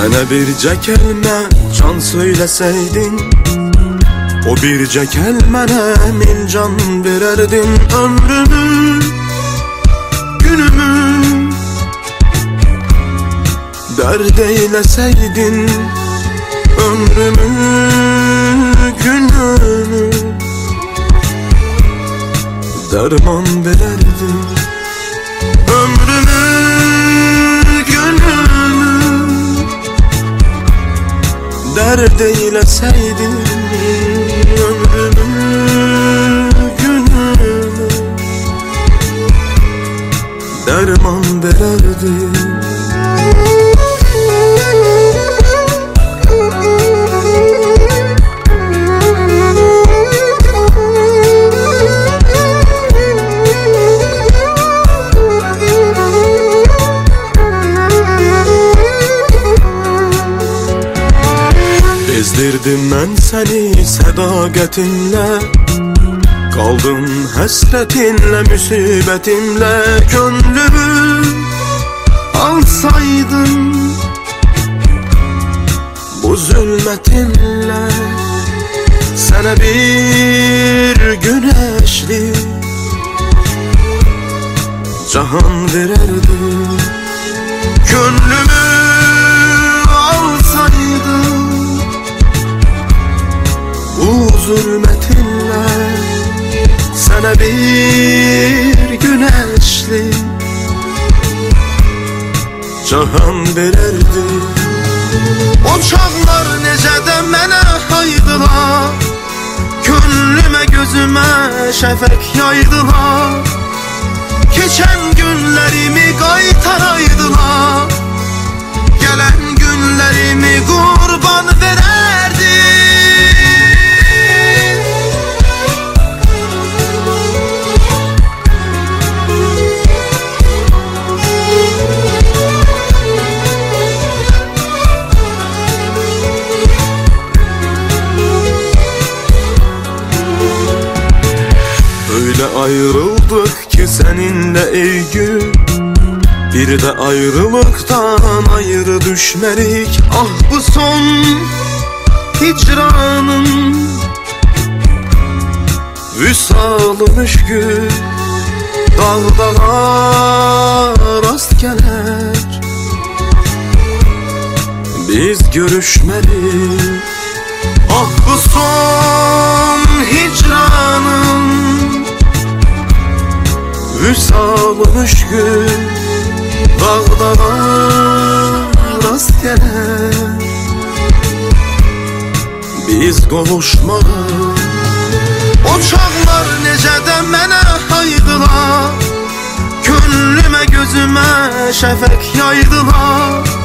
Mənə bircə kəlmə can söyləsəydin O bircə kəlmənə min can verərdin ömrümü Günümü Dərd eyləsəydin ömrümü Günümü Dərman verərdin Dərd eyləsəydin ömrümü Günümü Dərman verərdin Bezdirdim mən səni sədaqətinlə Qaldım həsrətinlə, müsibətimlə Könlümü alsaydın Bu zülmətinlə Sənə bir güneşli Cahan verərdim Könlümü Bu zulmetinle Sana bir güneşli Cahan vererdi O çağlar necə də mənə haydılar Könlümə gözümə şəfək yaydılar. Keçən günlərimi qaytaraydılar ayrıldık ki seninle ey gün Bir de ayrılıktan ayrı düşmelik Ah bu son hicranın Vüsalın gün Dağdağa rast gelir. Biz görüşmeli Ah bu son Vüsalın gün. Dağdağa rast gelir. Biz çağlar necə də mənə haydılar. Könlümə gözümə şəfək yaydılar